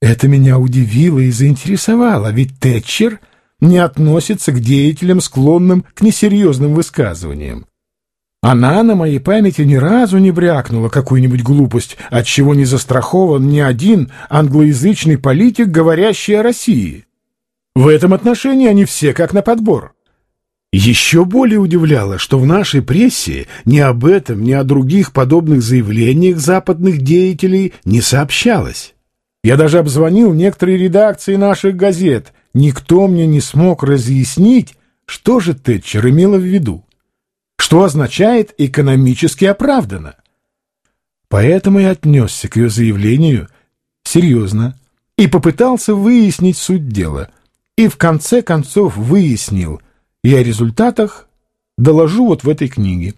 Это меня удивило и заинтересовало, ведь Тэтчер не относится к деятелям, склонным к несерьезным высказываниям. Она на моей памяти ни разу не брякнула какую-нибудь глупость, от чего не застрахован ни один англоязычный политик, говорящий о России. В этом отношении они все как на подбор. Еще более удивляло, что в нашей прессе ни об этом, ни о других подобных заявлениях западных деятелей не сообщалось. Я даже обзвонил некоторые редакции наших газет. Никто мне не смог разъяснить, что же Тэтчер имела в виду. Что означает «экономически оправдано». Поэтому я отнесся к ее заявлению серьезно и попытался выяснить суть дела. И в конце концов выяснил, и о результатах доложу вот в этой книге.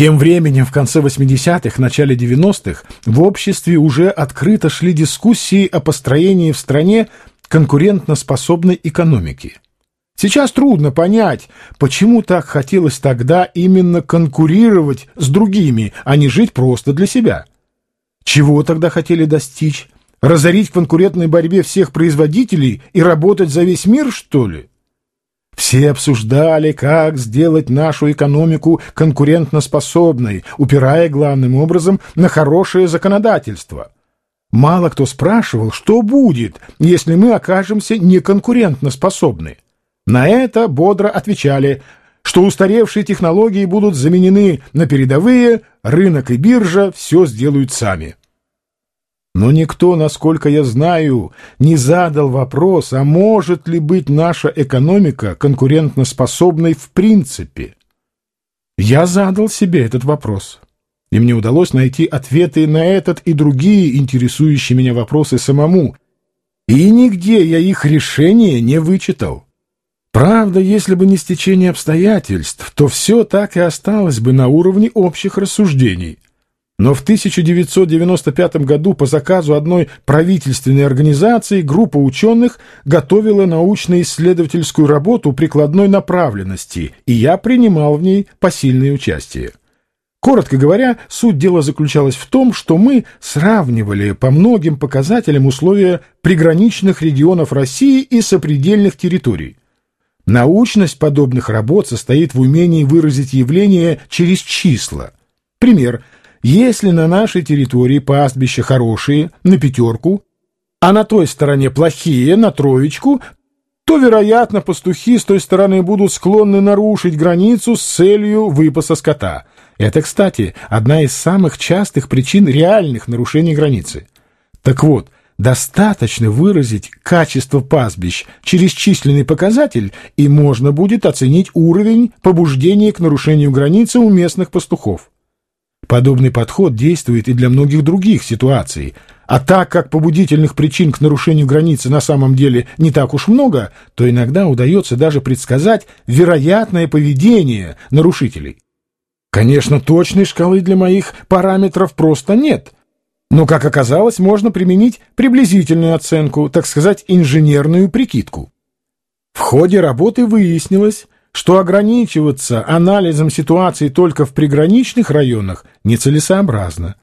Тем временем в конце 80-х, начале 90-х в обществе уже открыто шли дискуссии о построении в стране конкурентноспособной экономики. Сейчас трудно понять, почему так хотелось тогда именно конкурировать с другими, а не жить просто для себя. Чего тогда хотели достичь? Разорить в конкурентной борьбе всех производителей и работать за весь мир, что ли? Все обсуждали, как сделать нашу экономику конкурентноспособной, упирая главным образом на хорошее законодательство. Мало кто спрашивал, что будет, если мы окажемся неконкурентноспособны. На это бодро отвечали, что устаревшие технологии будут заменены на передовые, рынок и биржа все сделают сами. Но никто, насколько я знаю, не задал вопрос, а может ли быть наша экономика конкурентоспособной в принципе. Я задал себе этот вопрос, и мне удалось найти ответы на этот и другие интересующие меня вопросы самому, и нигде я их решение не вычитал. Правда, если бы не стечение обстоятельств, то все так и осталось бы на уровне общих рассуждений – но в 1995 году по заказу одной правительственной организации группа ученых готовила научно-исследовательскую работу прикладной направленности, и я принимал в ней посильное участие. Коротко говоря, суть дела заключалась в том, что мы сравнивали по многим показателям условия приграничных регионов России и сопредельных территорий. Научность подобных работ состоит в умении выразить явление через числа. Пример – если на нашей территории пастбища хорошие, на пятерку, а на той стороне плохие, на троечку, то, вероятно, пастухи с той стороны будут склонны нарушить границу с целью выпаса скота. Это, кстати, одна из самых частых причин реальных нарушений границы. Так вот, достаточно выразить качество пастбищ через численный показатель, и можно будет оценить уровень побуждения к нарушению границы у местных пастухов. Подобный подход действует и для многих других ситуаций. А так как побудительных причин к нарушению границы на самом деле не так уж много, то иногда удается даже предсказать вероятное поведение нарушителей. Конечно, точной шкалы для моих параметров просто нет. Но, как оказалось, можно применить приблизительную оценку, так сказать, инженерную прикидку. В ходе работы выяснилось, что ограничиваться анализом ситуации только в приграничных районах нецелесообразно.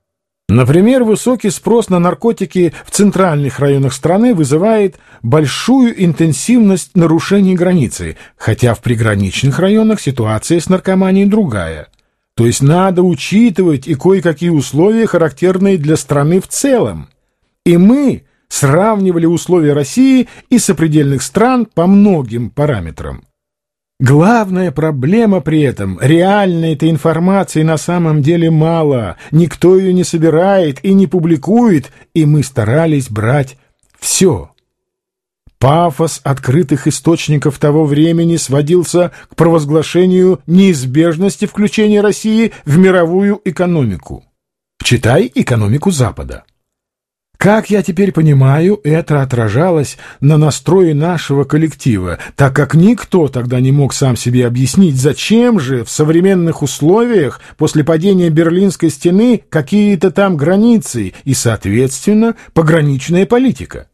Например, высокий спрос на наркотики в центральных районах страны вызывает большую интенсивность нарушений границы, хотя в приграничных районах ситуация с наркоманией другая. То есть надо учитывать и кое-какие условия, характерные для страны в целом. И мы сравнивали условия России и сопредельных стран по многим параметрам. Главная проблема при этом – реальной этой информации на самом деле мало, никто ее не собирает и не публикует, и мы старались брать все. Пафос открытых источников того времени сводился к провозглашению неизбежности включения России в мировую экономику. Читай экономику Запада. Как я теперь понимаю, это отражалось на настрое нашего коллектива, так как никто тогда не мог сам себе объяснить, зачем же в современных условиях после падения Берлинской стены какие-то там границы и, соответственно, пограничная политика.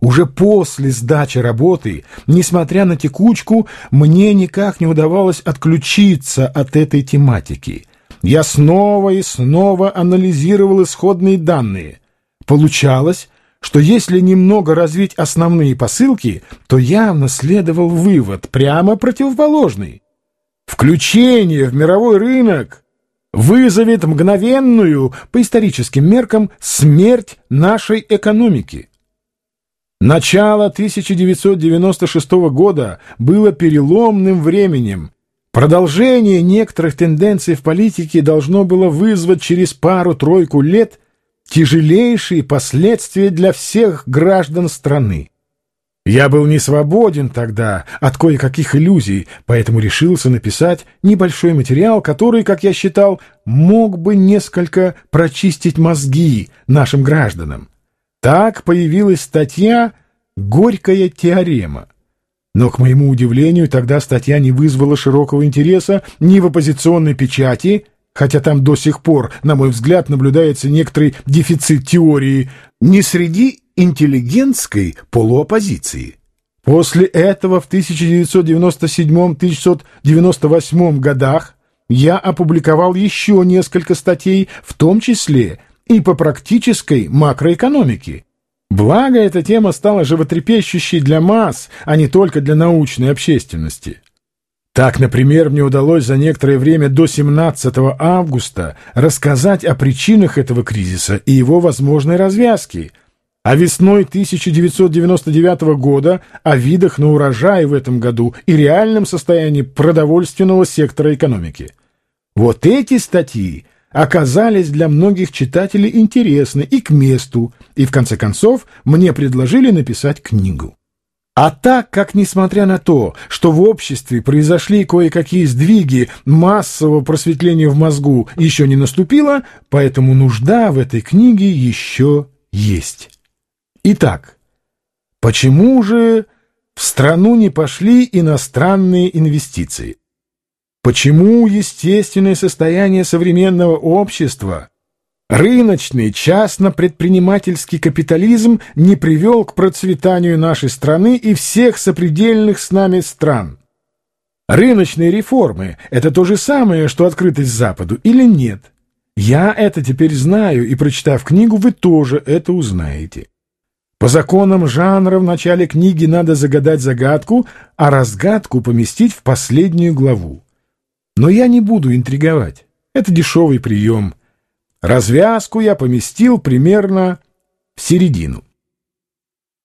Уже после сдачи работы, несмотря на текучку, мне никак не удавалось отключиться от этой тематики. Я снова и снова анализировал исходные данные – Получалось, что если немного развить основные посылки, то явно следовал вывод, прямо противоположный. Включение в мировой рынок вызовет мгновенную, по историческим меркам, смерть нашей экономики. Начало 1996 года было переломным временем. Продолжение некоторых тенденций в политике должно было вызвать через пару-тройку лет тяжелейшие последствия для всех граждан страны. Я был не свободен тогда от кое-каких иллюзий, поэтому решился написать небольшой материал, который, как я считал, мог бы несколько прочистить мозги нашим гражданам. Так появилась статья «Горькая теорема». Но, к моему удивлению, тогда статья не вызвала широкого интереса ни в оппозиционной печати, хотя там до сих пор, на мой взгляд, наблюдается некоторый дефицит теории, ни среди интеллигентской полуоппозиции. После этого в 1997-1998 годах я опубликовал еще несколько статей, в том числе и по практической макроэкономике. Благо, эта тема стала животрепещущей для масс, а не только для научной общественности. Так, например, мне удалось за некоторое время до 17 августа рассказать о причинах этого кризиса и его возможной развязке, а весной 1999 года о видах на урожай в этом году и реальном состоянии продовольственного сектора экономики. Вот эти статьи оказались для многих читателей интересны и к месту, и в конце концов мне предложили написать книгу. А так как, несмотря на то, что в обществе произошли кое-какие сдвиги, массового просветления в мозгу еще не наступило, поэтому нужда в этой книге еще есть. Итак, почему же в страну не пошли иностранные инвестиции? Почему естественное состояние современного общества, рыночный частно-предпринимательский капитализм не привел к процветанию нашей страны и всех сопредельных с нами стран? Рыночные реформы – это то же самое, что открытость Западу или нет? Я это теперь знаю, и, прочитав книгу, вы тоже это узнаете. По законам жанра в начале книги надо загадать загадку, а разгадку поместить в последнюю главу. Но я не буду интриговать. Это дешевый прием. Развязку я поместил примерно в середину.